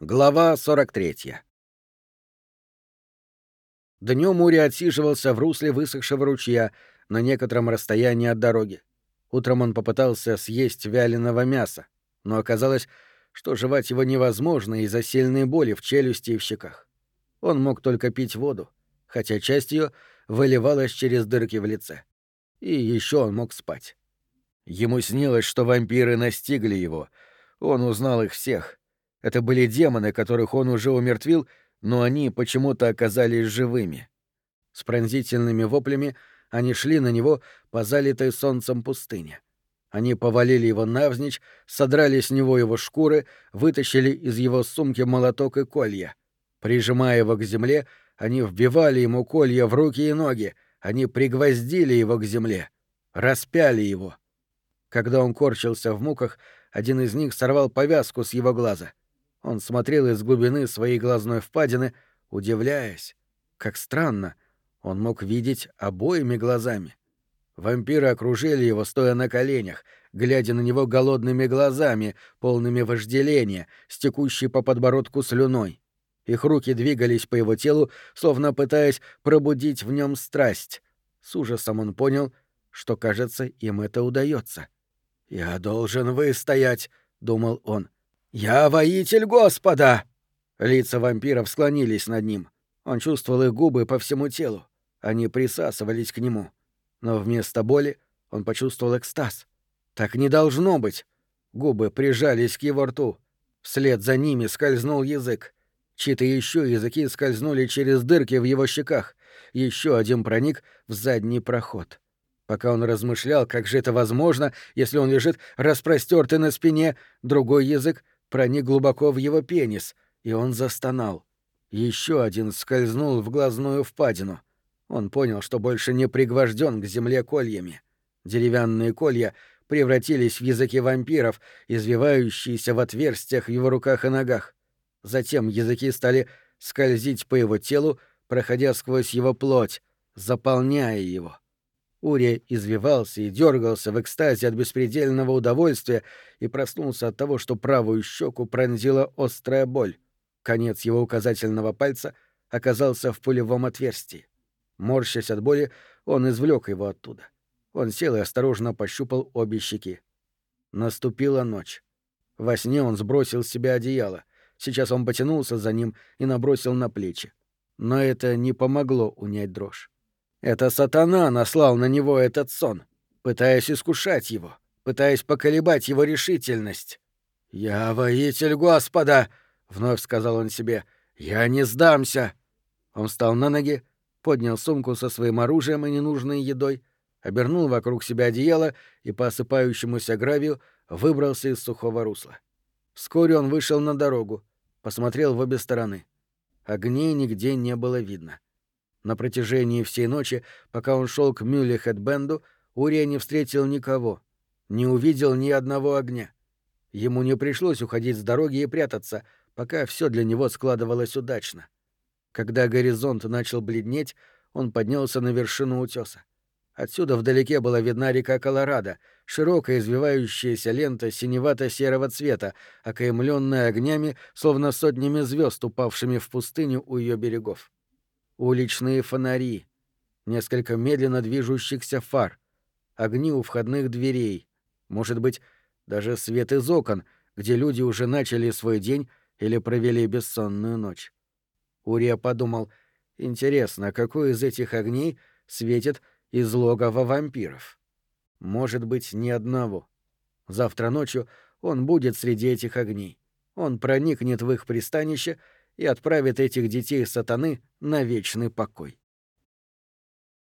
Глава 43. Днем Ури отсиживался в русле высохшего ручья на некотором расстоянии от дороги. Утром он попытался съесть вяленого мяса, но оказалось, что жевать его невозможно из-за сильной боли в челюсти и в щеках. Он мог только пить воду, хотя часть ее выливалась через дырки в лице. И еще он мог спать. Ему снилось, что вампиры настигли его. Он узнал их всех — это были демоны, которых он уже умертвил, но они почему-то оказались живыми. С пронзительными воплями они шли на него по залитой солнцем пустыне. Они повалили его навзничь, содрали с него его шкуры, вытащили из его сумки молоток и колья. Прижимая его к земле, они вбивали ему колья в руки и ноги, они пригвоздили его к земле, распяли его. Когда он корчился в муках, один из них сорвал повязку с его глаза — он смотрел из глубины своей глазной впадины, удивляясь. Как странно, он мог видеть обоими глазами. Вампиры окружили его, стоя на коленях, глядя на него голодными глазами, полными вожделения, стекущей по подбородку слюной. Их руки двигались по его телу, словно пытаясь пробудить в нем страсть. С ужасом он понял, что, кажется, им это удается. «Я должен выстоять», — думал он. «Я воитель Господа!» Лица вампиров склонились над ним. Он чувствовал их губы по всему телу. Они присасывались к нему. Но вместо боли он почувствовал экстаз. Так не должно быть. Губы прижались к его рту. Вслед за ними скользнул язык. Чьи-то еще языки скользнули через дырки в его щеках. Еще один проник в задний проход. Пока он размышлял, как же это возможно, если он лежит распростертый на спине, другой язык проник глубоко в его пенис, и он застонал. Еще один скользнул в глазную впадину. Он понял, что больше не пригвожден к земле кольями. Деревянные колья превратились в языки вампиров, извивающиеся в отверстиях в его руках и ногах. Затем языки стали скользить по его телу, проходя сквозь его плоть, заполняя его. Урия извивался и дергался в экстазе от беспредельного удовольствия и проснулся от того, что правую щеку пронзила острая боль. Конец его указательного пальца оказался в пулевом отверстии. Морщась от боли, он извлек его оттуда. Он сел и осторожно пощупал обе щеки. Наступила ночь. Во сне он сбросил с себя одеяло. Сейчас он потянулся за ним и набросил на плечи. Но это не помогло унять дрожь. Это сатана наслал на него этот сон, пытаясь искушать его, пытаясь поколебать его решительность. «Я воитель Господа!» — вновь сказал он себе. «Я не сдамся!» Он встал на ноги, поднял сумку со своим оружием и ненужной едой, обернул вокруг себя одеяло и по осыпающемуся гравию выбрался из сухого русла. Вскоре он вышел на дорогу, посмотрел в обе стороны. Огней нигде не было видно. На протяжении всей ночи, пока он шел к Мюлли-Хэтбенду, Урия не встретил никого, не увидел ни одного огня. Ему не пришлось уходить с дороги и прятаться, пока все для него складывалось удачно. Когда горизонт начал бледнеть, он поднялся на вершину утеса. Отсюда вдалеке была видна река Колорадо, широкая извивающаяся лента синевато-серого цвета, окаймленная огнями, словно сотнями звезд, упавшими в пустыню у ее берегов уличные фонари, несколько медленно движущихся фар, огни у входных дверей, может быть, даже свет из окон, где люди уже начали свой день или провели бессонную ночь. Урия подумал, интересно, какой из этих огней светит из логова вампиров? Может быть, ни одного. Завтра ночью он будет среди этих огней. Он проникнет в их пристанище и отправит этих детей сатаны на вечный покой.